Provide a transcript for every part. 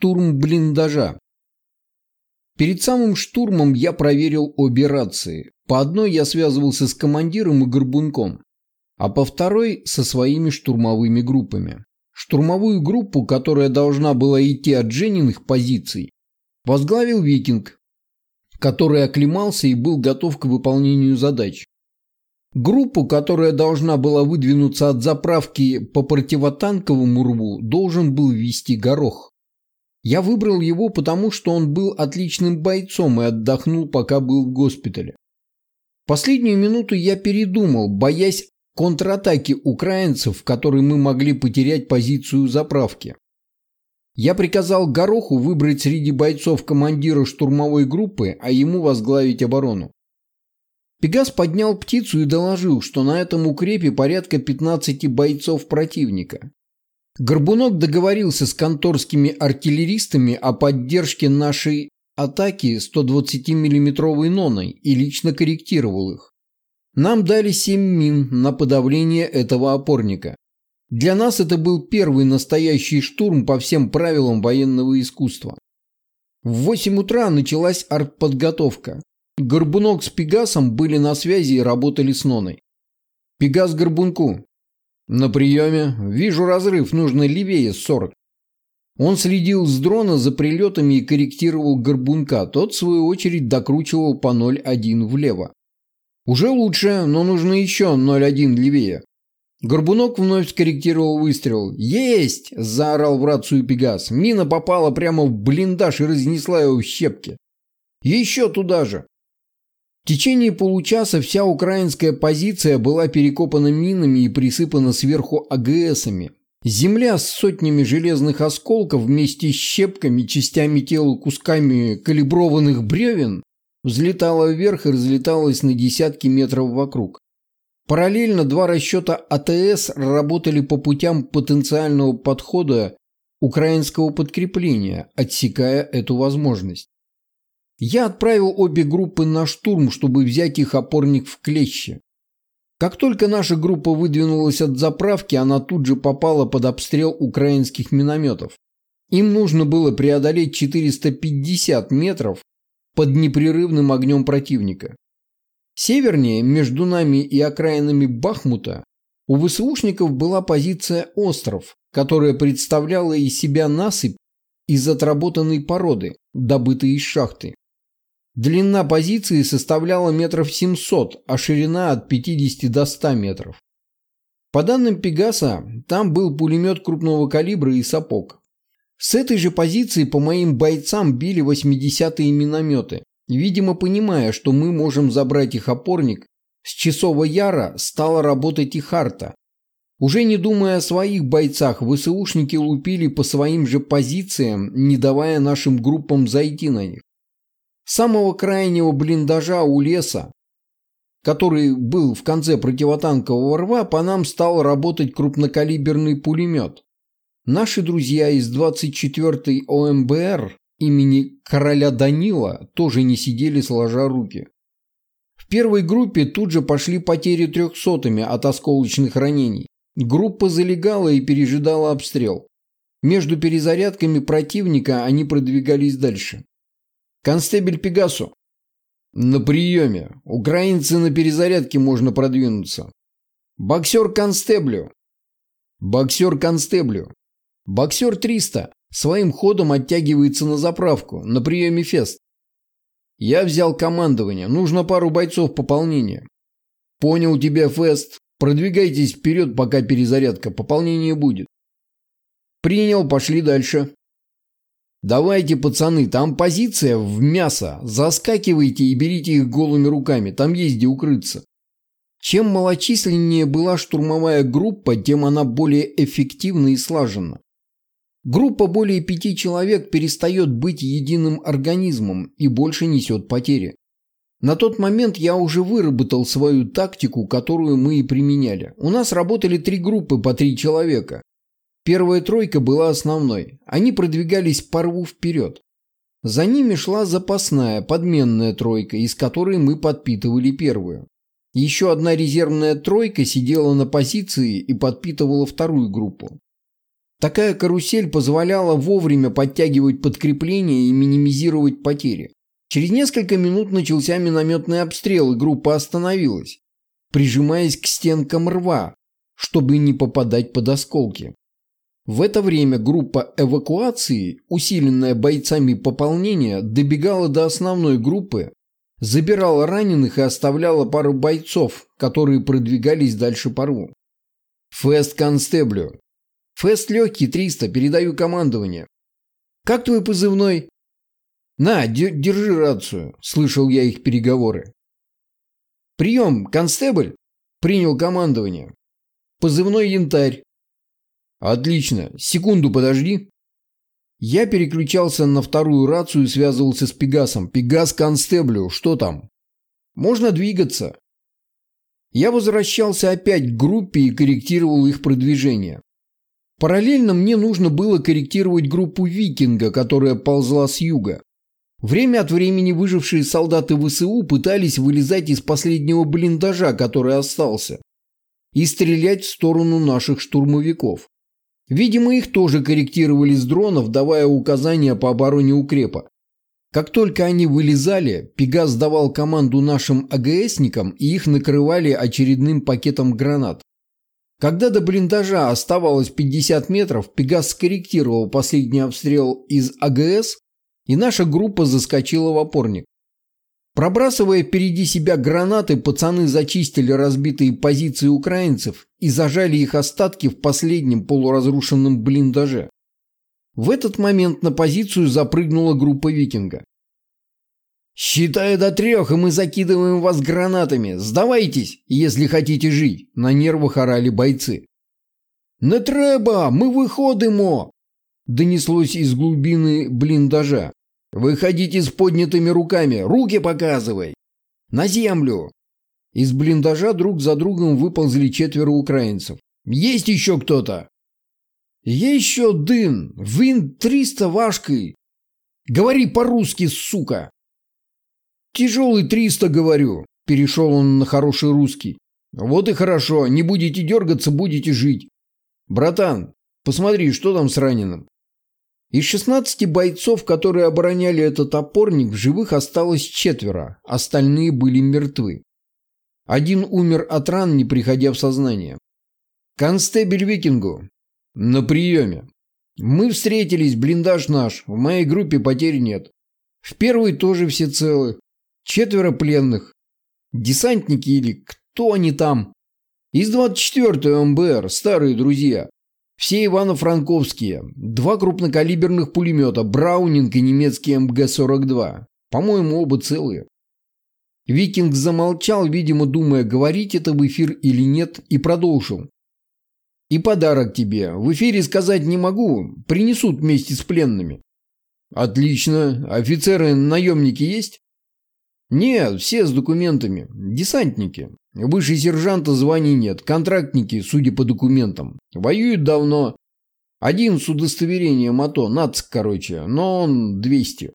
Штурм блиндажа. Перед самым штурмом я проверил обе рации. По одной я связывался с командиром и горбунком, а по второй – со своими штурмовыми группами. Штурмовую группу, которая должна была идти от Джениных позиций, возглавил Викинг, который оклемался и был готов к выполнению задач. Группу, которая должна была выдвинуться от заправки по противотанковому рву, должен был вести Горох. Я выбрал его, потому что он был отличным бойцом и отдохнул, пока был в госпитале. Последнюю минуту я передумал, боясь контратаки украинцев, в которой мы могли потерять позицию заправки. Я приказал Гороху выбрать среди бойцов командира штурмовой группы, а ему возглавить оборону. Пегас поднял птицу и доложил, что на этом укрепе порядка 15 бойцов противника. Горбунок договорился с конторскими артиллеристами о поддержке нашей атаки 120 миллиметровой ноной и лично корректировал их. Нам дали 7 мин на подавление этого опорника. Для нас это был первый настоящий штурм по всем правилам военного искусства. В 8 утра началась артподготовка. Горбунок с Пегасом были на связи и работали с Ноной. Пегас Горбунку. «На приеме. Вижу разрыв. Нужно левее 40». Он следил с дрона за прилетами и корректировал горбунка. Тот, в свою очередь, докручивал по 0,1 влево. «Уже лучше, но нужно еще 0,1 левее». Горбунок вновь скорректировал выстрел. «Есть!» – заорал в рацию Пегас. Мина попала прямо в блиндаж и разнесла его в щепки. «Еще туда же!» В течение получаса вся украинская позиция была перекопана минами и присыпана сверху АГСами. Земля с сотнями железных осколков вместе с щепками, частями тела, кусками калиброванных бревен взлетала вверх и разлеталась на десятки метров вокруг. Параллельно два расчета АТС работали по путям потенциального подхода украинского подкрепления, отсекая эту возможность. Я отправил обе группы на штурм, чтобы взять их опорник в клещи. Как только наша группа выдвинулась от заправки, она тут же попала под обстрел украинских минометов. Им нужно было преодолеть 450 метров под непрерывным огнем противника. Севернее, между нами и окраинами Бахмута, у ВСУшников была позиция «Остров», которая представляла из себя насыпь из отработанной породы, добытой из шахты. Длина позиции составляла метров 700, а ширина от 50 до 100 метров. По данным Пегаса, там был пулемет крупного калибра и сапог. С этой же позиции по моим бойцам били 80-е минометы. Видимо, понимая, что мы можем забрать их опорник, с Часового Яра стала работать и Харта. Уже не думая о своих бойцах, ВСУшники лупили по своим же позициям, не давая нашим группам зайти на них самого крайнего блиндажа у леса, который был в конце противотанкового рва, по нам стал работать крупнокалиберный пулемет. Наши друзья из 24-й ОМБР имени короля Данила тоже не сидели сложа руки. В первой группе тут же пошли потери трехсотыми от осколочных ранений. Группа залегала и пережидала обстрел. Между перезарядками противника они продвигались дальше. Констебель Пегасу. На приеме. Украинцы на перезарядке можно продвинуться. Боксер Констеблю. Боксер Констеблю. Боксер 300. Своим ходом оттягивается на заправку. На приеме фест. Я взял командование. Нужно пару бойцов пополнения. Понял тебя, Фест. Продвигайтесь вперед, пока перезарядка. Пополнение будет. Принял, пошли дальше. «Давайте, пацаны, там позиция в мясо. Заскакивайте и берите их голыми руками, там есть где укрыться». Чем малочисленнее была штурмовая группа, тем она более эффективна и слажена. Группа более пяти человек перестает быть единым организмом и больше несет потери. На тот момент я уже выработал свою тактику, которую мы и применяли. У нас работали три группы по три человека. Первая тройка была основной. Они продвигались по рву вперед. За ними шла запасная, подменная тройка, из которой мы подпитывали первую. Еще одна резервная тройка сидела на позиции и подпитывала вторую группу. Такая карусель позволяла вовремя подтягивать подкрепление и минимизировать потери. Через несколько минут начался минометный обстрел, и группа остановилась, прижимаясь к стенкам рва, чтобы не попадать под осколки. В это время группа эвакуации, усиленная бойцами пополнения, добегала до основной группы, забирала раненых и оставляла пару бойцов, которые продвигались дальше по рву. «Фест констеблю», Фест легкий, 300, передаю командование. Как твой позывной? На, держи рацию, слышал я их переговоры. Прием, констебль. Принял командование. Позывной янтарь. Отлично, секунду подожди. Я переключался на вторую рацию и связывался с Пегасом. Пегас констеблю, что там? Можно двигаться. Я возвращался опять к группе и корректировал их продвижение. Параллельно мне нужно было корректировать группу «Викинга», которая ползла с юга. Время от времени выжившие солдаты ВСУ пытались вылезать из последнего блиндажа, который остался, и стрелять в сторону наших штурмовиков. Видимо, их тоже корректировали с дронов, давая указания по обороне укрепа. Как только они вылезали, Пегас давал команду нашим АГСникам, и их накрывали очередным пакетом гранат. Когда до блиндажа оставалось 50 метров, Пегас скорректировал последний обстрел из АГС, и наша группа заскочила в опорник. Пробрасывая впереди себя гранаты, пацаны зачистили разбитые позиции украинцев и зажали их остатки в последнем полуразрушенном блиндаже. В этот момент на позицию запрыгнула группа викинга. «Считаю до трех, и мы закидываем вас гранатами. Сдавайтесь, если хотите жить!» На нервах орали бойцы. «Не треба! Мы выходимо!» Донеслось из глубины блиндажа. «Выходите с поднятыми руками! Руки показывай! На землю!» Из блиндажа друг за другом выползли четверо украинцев. «Есть еще кто-то?» «Еще дын! Вин триста вашкой!» «Говори по-русски, сука!» «Тяжелый триста, говорю», – перешел он на хороший русский. «Вот и хорошо, не будете дергаться, будете жить. Братан, посмотри, что там с раненым». Из 16 бойцов, которые обороняли этот опорник, в живых осталось четверо, остальные были мертвы. Один умер от ран, не приходя в сознание. «Констебель Викингу!» «На приеме!» «Мы встретились, блиндаж наш, в моей группе потерь нет. В первой тоже все целы. Четверо пленных. Десантники или кто они там? Из 24-й МБР, старые друзья. Все Ивано-Франковские. Два крупнокалиберных пулемета, Браунинг и немецкий МГ-42. По-моему, оба целые. Викинг замолчал, видимо, думая, говорить это в эфир или нет, и продолжил. «И подарок тебе. В эфире сказать не могу. Принесут вместе с пленными». «Отлично. Офицеры-наемники есть?» Нет, все с документами. Десантники. Выше сержанта званий нет. Контрактники, судя по документам. Воюют давно. Один с удостоверением АТО, НАЦ, короче, но он 200.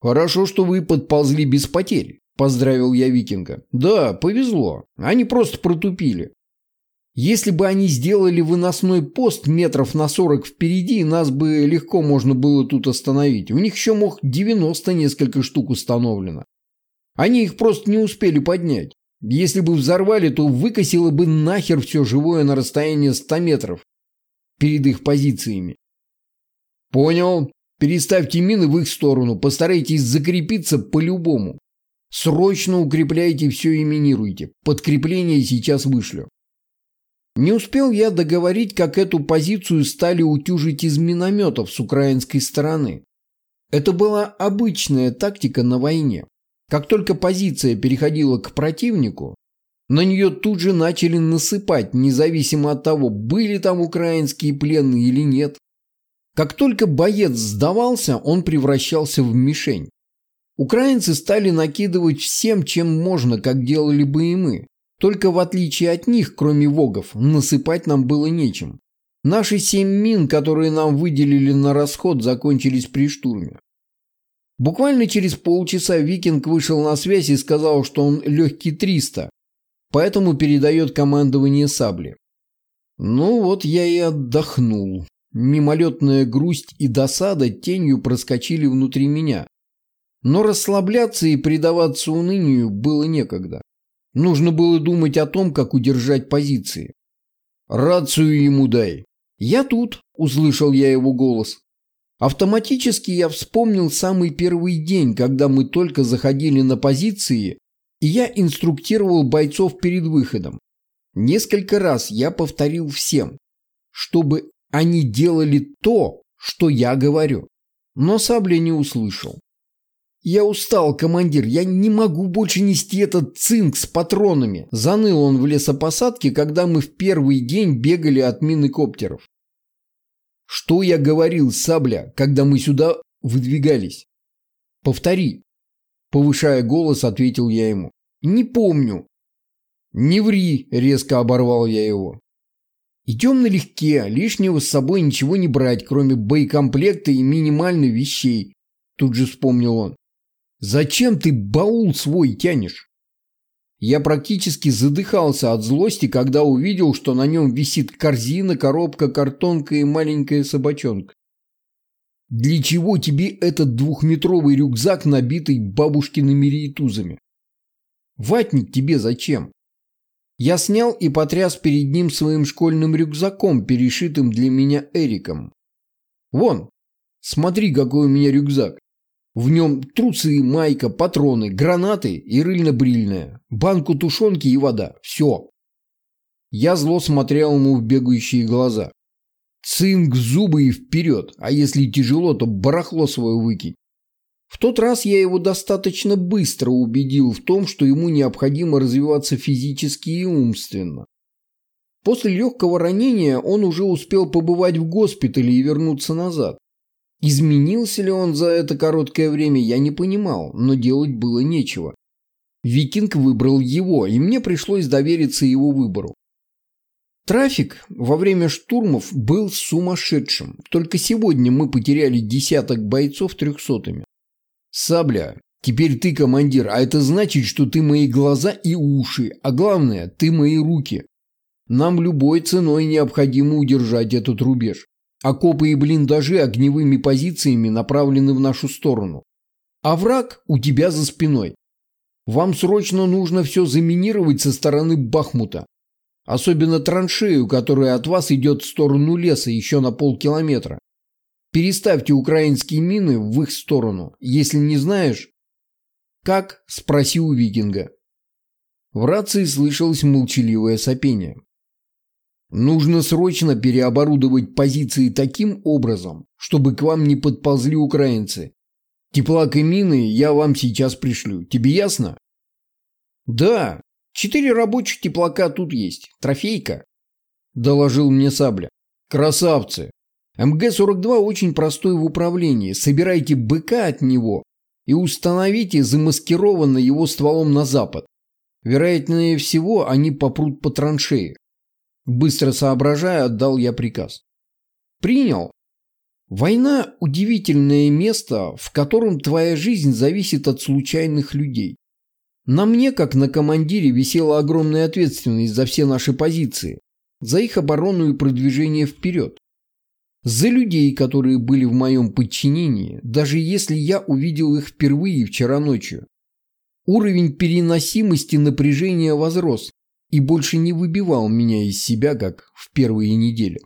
Хорошо, что вы подползли без потерь, поздравил я викинга. Да, повезло. Они просто протупили. Если бы они сделали выносной пост метров на 40 впереди, нас бы легко можно было тут остановить. У них еще мог 90 несколько штук установлено. Они их просто не успели поднять. Если бы взорвали, то выкосило бы нахер все живое на расстоянии 100 метров перед их позициями. Понял. Переставьте мины в их сторону, постарайтесь закрепиться по-любому. Срочно укрепляйте все и минируйте. Подкрепление сейчас вышлю. Не успел я договорить, как эту позицию стали утюжить из минометов с украинской стороны. Это была обычная тактика на войне. Как только позиция переходила к противнику, на нее тут же начали насыпать, независимо от того, были там украинские пленные или нет. Как только боец сдавался, он превращался в мишень. Украинцы стали накидывать всем, чем можно, как делали бы и мы. Только в отличие от них, кроме вогов, насыпать нам было нечем. Наши семь мин, которые нам выделили на расход, закончились при штурме. Буквально через полчаса Викинг вышел на связь и сказал, что он легкий 300, поэтому передает командование сабли. Ну вот я и отдохнул. Мимолетная грусть и досада тенью проскочили внутри меня. Но расслабляться и предаваться унынию было некогда. Нужно было думать о том, как удержать позиции. «Рацию ему дай». «Я тут», – услышал я его голос. Автоматически я вспомнил самый первый день, когда мы только заходили на позиции, и я инструктировал бойцов перед выходом. Несколько раз я повторил всем, чтобы они делали то, что я говорю. Но Сабля не услышал. «Я устал, командир, я не могу больше нести этот цинк с патронами», заныл он в лесопосадке, когда мы в первый день бегали от мины коптеров. Что я говорил, Сабля, когда мы сюда выдвигались? Повтори. Повышая голос, ответил я ему. Не помню. Не ври, резко оборвал я его. Идем налегке, лишнего с собой ничего не брать, кроме боекомплекта и минимальных вещей. Тут же вспомнил он. Зачем ты баул свой тянешь? Я практически задыхался от злости, когда увидел, что на нем висит корзина, коробка, картонка и маленькая собачонка. Для чего тебе этот двухметровый рюкзак, набитый бабушкиными реетузами? Ватник тебе зачем? Я снял и потряс перед ним своим школьным рюкзаком, перешитым для меня Эриком. Вон, смотри, какой у меня рюкзак. В нем трусы, майка, патроны, гранаты и рыльно-брильная, банку тушенки и вода. Все. Я зло смотрел ему в бегающие глаза. Цинк, зубы и вперед, а если тяжело, то барахло свое выкинь. В тот раз я его достаточно быстро убедил в том, что ему необходимо развиваться физически и умственно. После легкого ранения он уже успел побывать в госпитале и вернуться назад. Изменился ли он за это короткое время, я не понимал, но делать было нечего. Викинг выбрал его, и мне пришлось довериться его выбору. Трафик во время штурмов был сумасшедшим. Только сегодня мы потеряли десяток бойцов трехсотыми. Сабля, теперь ты командир, а это значит, что ты мои глаза и уши, а главное, ты мои руки. Нам любой ценой необходимо удержать этот рубеж. Окопы и блиндажи огневыми позициями направлены в нашу сторону. А враг у тебя за спиной. Вам срочно нужно все заминировать со стороны Бахмута. Особенно траншею, которая от вас идет в сторону леса еще на полкилометра. Переставьте украинские мины в их сторону. Если не знаешь... Как? Спроси у викинга. В рации слышалось молчаливое сопение. Нужно срочно переоборудовать позиции таким образом, чтобы к вам не подползли украинцы. Теплак и мины я вам сейчас пришлю. Тебе ясно? Да, четыре рабочих теплака тут есть. Трофейка, доложил мне Сабля. Красавцы. МГ-42 очень простой в управлении. Собирайте БК от него и установите замаскированно его стволом на запад. Вероятнее всего, они попрут по траншеи. Быстро соображая, отдал я приказ. Принял. Война – удивительное место, в котором твоя жизнь зависит от случайных людей. На мне, как на командире, висела огромная ответственность за все наши позиции, за их оборону и продвижение вперед. За людей, которые были в моем подчинении, даже если я увидел их впервые вчера ночью. Уровень переносимости напряжения возрос, и больше не выбивал меня из себя, как в первые недели.